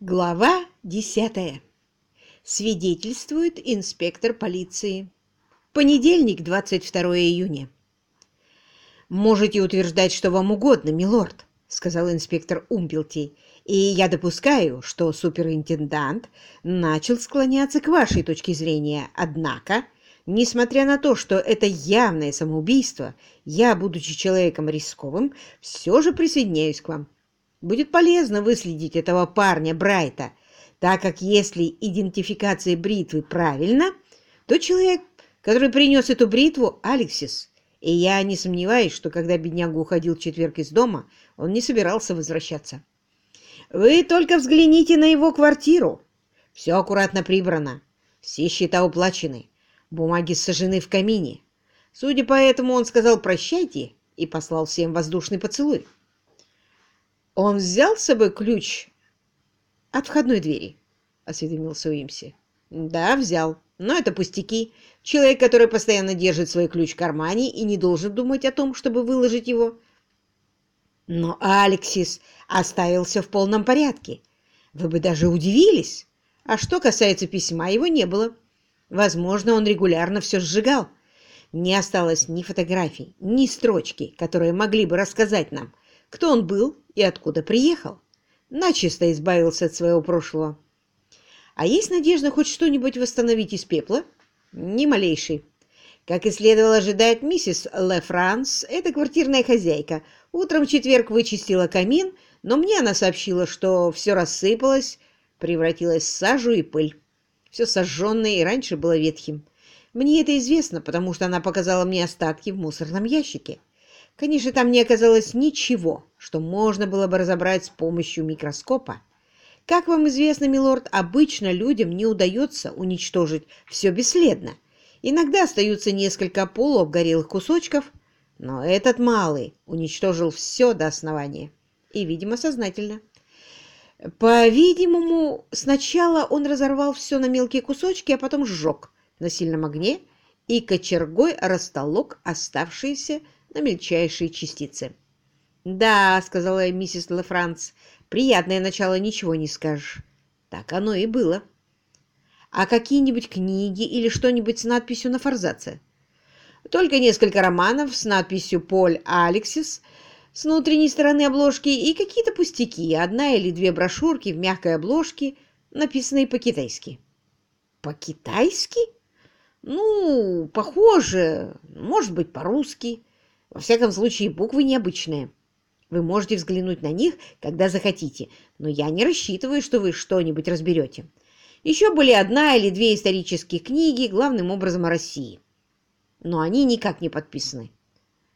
Глава десятая. Свидетельствует инспектор полиции. Понедельник, 22 июня. «Можете утверждать, что вам угодно, милорд», — сказал инспектор Умпелти, «и я допускаю, что суперинтендант начал склоняться к вашей точке зрения. Однако, несмотря на то, что это явное самоубийство, я, будучи человеком рисковым, все же присоединяюсь к вам». Будет полезно выследить этого парня Брайта, так как если идентификация бритвы правильна, то человек, который принес эту бритву, Алексис. И я не сомневаюсь, что когда бедняга уходил в четверг из дома, он не собирался возвращаться. Вы только взгляните на его квартиру. Все аккуратно прибрано, все счета уплачены, бумаги сожжены в камине. Судя по этому, он сказал «прощайте» и послал всем воздушный поцелуй. «Он взял с собой ключ от входной двери?» — осведомился Уимси. «Да, взял. Но это пустяки. Человек, который постоянно держит свой ключ в кармане и не должен думать о том, чтобы выложить его». Но Алексис оставил все в полном порядке. Вы бы даже удивились. А что касается письма, его не было. Возможно, он регулярно все сжигал. Не осталось ни фотографий, ни строчки, которые могли бы рассказать нам, кто он был и откуда приехал. Начисто избавился от своего прошлого. А есть надежда хоть что-нибудь восстановить из пепла? Ни малейшей. Как и следовало ожидать, миссис Ле Франс, эта квартирная хозяйка, утром в четверг вычистила камин, но мне она сообщила, что все рассыпалось, превратилось в сажу и пыль. Все сожженное и раньше было ветхим. Мне это известно, потому что она показала мне остатки в мусорном ящике. Конечно, там не оказалось ничего, что можно было бы разобрать с помощью микроскопа. Как вам известно, милорд, обычно людям не удается уничтожить все бесследно. Иногда остаются несколько полуобгорелых кусочков, но этот малый уничтожил все до основания. И, видимо, сознательно. По-видимому, сначала он разорвал все на мелкие кусочки, а потом сжег на сильном огне и кочергой растолок оставшиеся на мельчайшие частицы. «Да», — сказала миссис Лефранц, — «приятное начало, ничего не скажешь». Так оно и было. «А какие-нибудь книги или что-нибудь с надписью на форзаце?» «Только несколько романов с надписью «Поль Алексис» с внутренней стороны обложки и какие-то пустяки, одна или две брошюрки в мягкой обложке, написанные по-китайски». «По-китайски?» «Ну, похоже, может быть, по-русски». Во всяком случае, буквы необычные. Вы можете взглянуть на них, когда захотите, но я не рассчитываю, что вы что-нибудь разберете. Еще были одна или две исторические книги, главным образом о России. Но они никак не подписаны.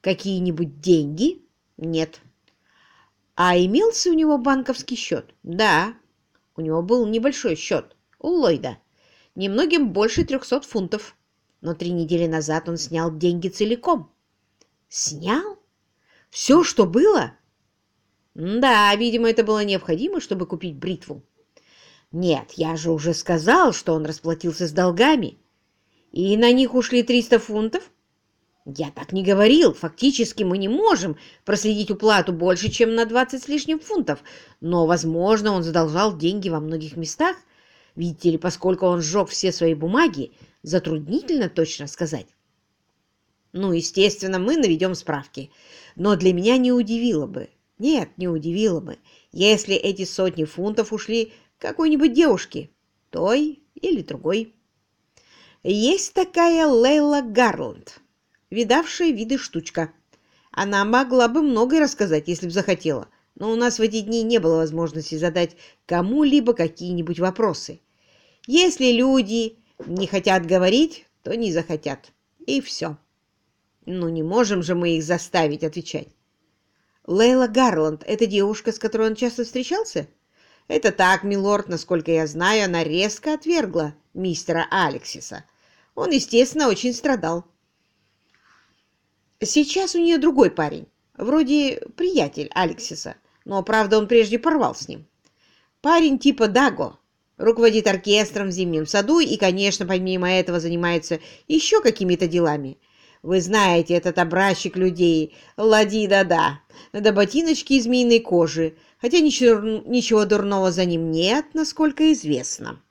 Какие-нибудь деньги? Нет. А имелся у него банковский счет? Да. У него был небольшой счет. У Ллойда. Немногим больше 300 фунтов. Но три недели назад он снял деньги целиком. Снял? Все, что было? Да, видимо, это было необходимо, чтобы купить бритву. Нет, я же уже сказал, что он расплатился с долгами. И на них ушли 300 фунтов? Я так не говорил. Фактически мы не можем проследить уплату больше, чем на 20 с лишним фунтов. Но, возможно, он задолжал деньги во многих местах. Видите ли, поскольку он сжег все свои бумаги, затруднительно точно сказать. Ну, естественно, мы наведем справки. Но для меня не удивило бы, нет, не удивило бы, если эти сотни фунтов ушли какой-нибудь девушке, той или другой. Есть такая Лейла Гарланд, видавшая виды штучка. Она могла бы многое рассказать, если бы захотела, но у нас в эти дни не было возможности задать кому-либо какие-нибудь вопросы. Если люди не хотят говорить, то не захотят. И все. Ну, не можем же мы их заставить отвечать. Лейла Гарланд — это девушка, с которой он часто встречался? Это так, милорд, насколько я знаю, она резко отвергла мистера Алексиса. Он, естественно, очень страдал. Сейчас у нее другой парень, вроде приятель Алексиса, но, правда, он прежде порвал с ним. Парень типа Даго, руководит оркестром в зимнем саду и, конечно, помимо этого занимается еще какими-то делами – вы знаете этот образчик людей, лади-да-да, да ботиночки из змеиной кожи, хотя ничего, ничего дурного за ним нет, насколько известно.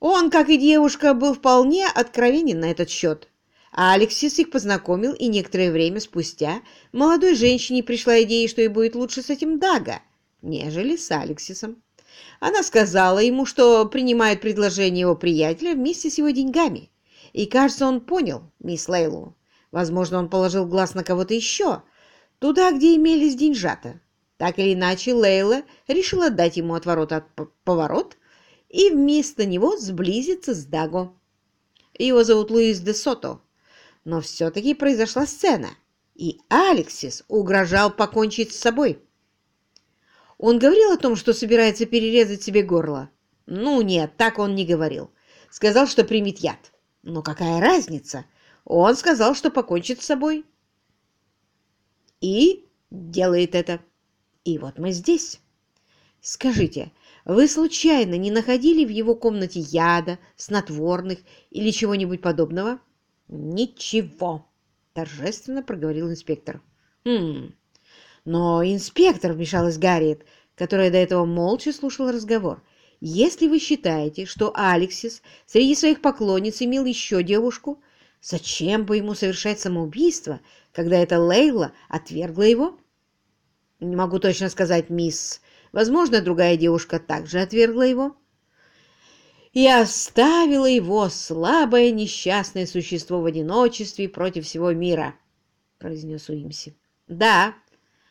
Он, как и девушка, был вполне откровенен на этот счет. А Алексис их познакомил, и некоторое время спустя молодой женщине пришла идея, что ей будет лучше с этим Дага, нежели с Алексисом. Она сказала ему, что принимает предложение его приятеля вместе с его деньгами. И, кажется, он понял мисс Лейлу. Возможно, он положил глаз на кого-то еще, туда, где имелись деньжата. Так или иначе, Лейла решила дать ему отворот от поворот и вместо него сблизиться с Даго. Его зовут Луис де Сото. Но все-таки произошла сцена, и Алексис угрожал покончить с собой. Он говорил о том, что собирается перерезать себе горло? Ну, нет, так он не говорил. Сказал, что примет яд. Но какая разница? Он сказал, что покончит с собой. И делает это. И вот мы здесь. Скажите, вы случайно не находили в его комнате яда, снотворных или чего-нибудь подобного? Ничего, торжественно проговорил инспектор. Хм, но инспектор, вмешалась Гарриет, которая до этого молча слушала разговор. Если вы считаете, что Алексис среди своих поклонниц имел еще девушку, зачем бы ему совершать самоубийство, когда эта Лейла отвергла его? Не могу точно сказать, мисс. Возможно, другая девушка также отвергла его. И оставила его слабое несчастное существо в одиночестве против всего мира, произнес Уимси. Да,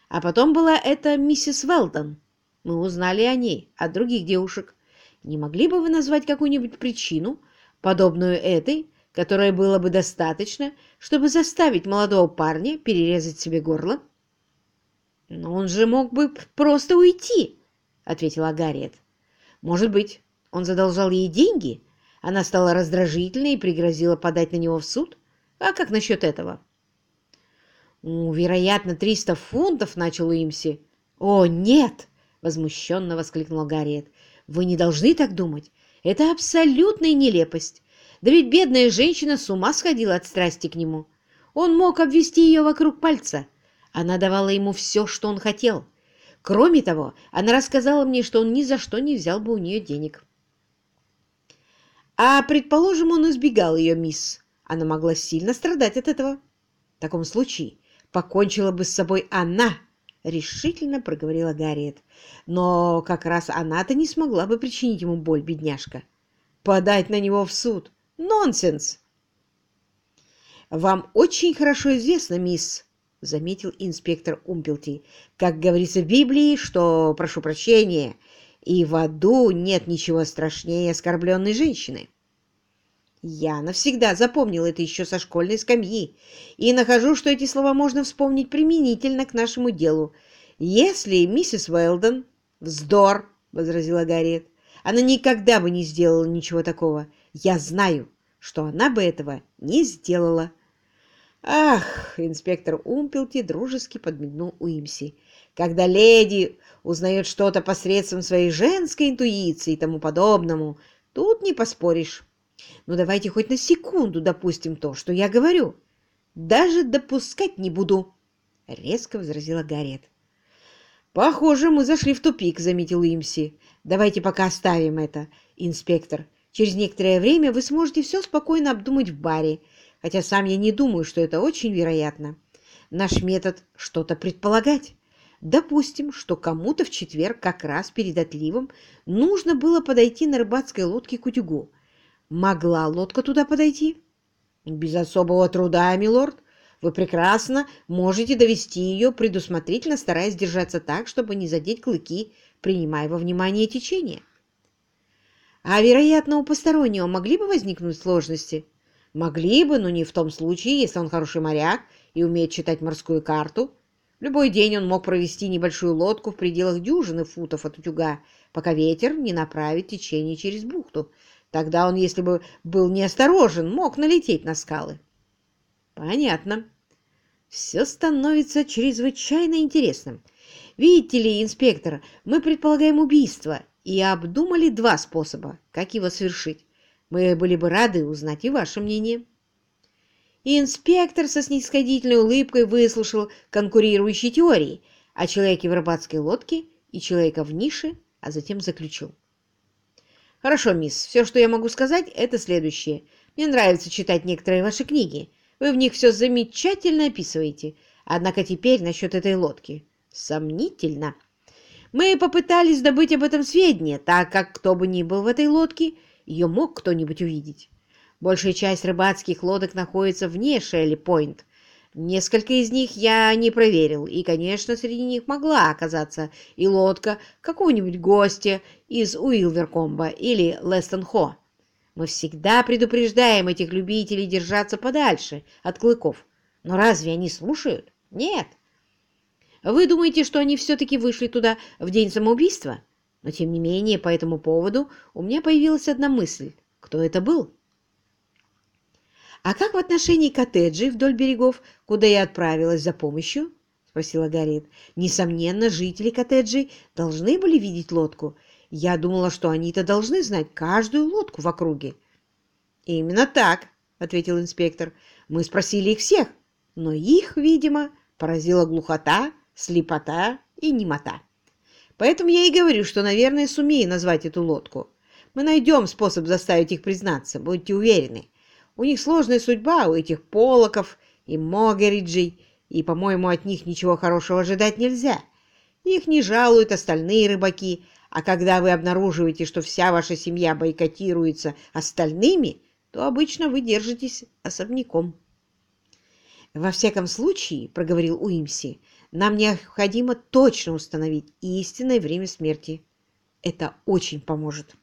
а потом была эта миссис Велдон. Мы узнали о ней, от других девушек. Не могли бы вы назвать какую-нибудь причину, подобную этой, которая было бы достаточно, чтобы заставить молодого парня перерезать себе горло? «Но он же мог бы просто уйти», — ответила Гарриет. «Может быть, он задолжал ей деньги? Она стала раздражительной и пригрозила подать на него в суд? А как насчет этого?» «Ну, вероятно, триста фунтов», — начал Уимси. «О, нет!» — возмущенно воскликнула Гарриет. «Вы не должны так думать. Это абсолютная нелепость. Да ведь бедная женщина с ума сходила от страсти к нему. Он мог обвести ее вокруг пальца. Она давала ему все, что он хотел. Кроме того, она рассказала мне, что он ни за что не взял бы у нее денег. А, предположим, он избегал ее, мисс. Она могла сильно страдать от этого. В таком случае покончила бы с собой она, решительно проговорила Гарриет. Но как раз она-то не смогла бы причинить ему боль, бедняжка. Подать на него в суд? Нонсенс! Вам очень хорошо известно, мисс, — заметил инспектор Умпелти. «Как говорится в Библии, что, прошу прощения, и в аду нет ничего страшнее оскорбленной женщины». Я навсегда запомнил это еще со школьной скамьи и нахожу, что эти слова можно вспомнить применительно к нашему делу. Если миссис Уэлдон... «Вздор!» — возразила Гарриет. «Она никогда бы не сделала ничего такого. Я знаю, что она бы этого не сделала». Ах, инспектор Умпелти дружески подмигнул Уимси. Когда леди узнает что-то посредством своей женской интуиции и тому подобному, тут не поспоришь. Ну, давайте хоть на секунду допустим то, что я говорю. Даже допускать не буду, — резко возразила Гарриет. Похоже, мы зашли в тупик, — заметил Уимси. Давайте пока оставим это, инспектор. Через некоторое время вы сможете все спокойно обдумать в баре, хотя сам я не думаю, что это очень вероятно. Наш метод — что-то предполагать. Допустим, что кому-то в четверг, как раз перед отливом, нужно было подойти на рыбацкой лодке к утюгу. Могла лодка туда подойти? Без особого труда, милорд. Вы прекрасно можете довести ее, предусмотрительно стараясь держаться так, чтобы не задеть клыки, принимая во внимание течение. А, вероятно, у постороннего могли бы возникнуть сложности? Могли бы, но не в том случае, если он хороший моряк и умеет читать морскую карту. Любой день он мог провести небольшую лодку в пределах дюжины футов от утюга, пока ветер не направит течение через бухту. Тогда он, если бы был неосторожен, мог налететь на скалы. Понятно. Все становится чрезвычайно интересным. Видите ли, инспектор, мы предполагаем убийство и обдумали два способа, как его совершить. Мы были бы рады узнать и ваше мнение. Инспектор со снисходительной улыбкой выслушал конкурирующие теории, о человеке в рыбацкой лодке и человека в нише, а затем заключил. «Хорошо, мисс, все, что я могу сказать, это следующее. Мне нравится читать некоторые ваши книги. Вы в них все замечательно описываете. Однако теперь насчет этой лодки. Сомнительно. Мы попытались добыть об этом сведения, так как кто бы ни был в этой лодке, ее мог кто-нибудь увидеть. Большая часть рыбацких лодок находится вне Шелли-Пойнт. Несколько из них я не проверил, и, конечно, среди них могла оказаться и лодка какого-нибудь гостя из Уилверкомба или Лестон-Хо. Мы всегда предупреждаем этих любителей держаться подальше от клыков. Но разве они слушают? Нет. Вы думаете, что они все-таки вышли туда в день самоубийства? Но, тем не менее, по этому поводу у меня появилась одна мысль. Кто это был? «А как в отношении коттеджей вдоль берегов, куда я отправилась за помощью?» — спросила Гарриет. «Несомненно, жители коттеджей должны были видеть лодку. Я думала, что они-то должны знать каждую лодку в округе». «Именно так», — ответил инспектор. «Мы спросили их всех, но их, видимо, поразила глухота, слепота и немота. Поэтому я и говорю, что, наверное, сумею назвать эту лодку. Мы найдем способ заставить их признаться, будьте уверены. У них сложная судьба, у этих Полоков и Могериджей, и, по-моему, от них ничего хорошего ожидать нельзя. Их не жалуют остальные рыбаки, а когда вы обнаруживаете, что вся ваша семья бойкотируется остальными, то обычно вы держитесь особняком. «Во всяком случае, — проговорил Уимси, — нам необходимо точно установить истинное время смерти. Это очень поможет».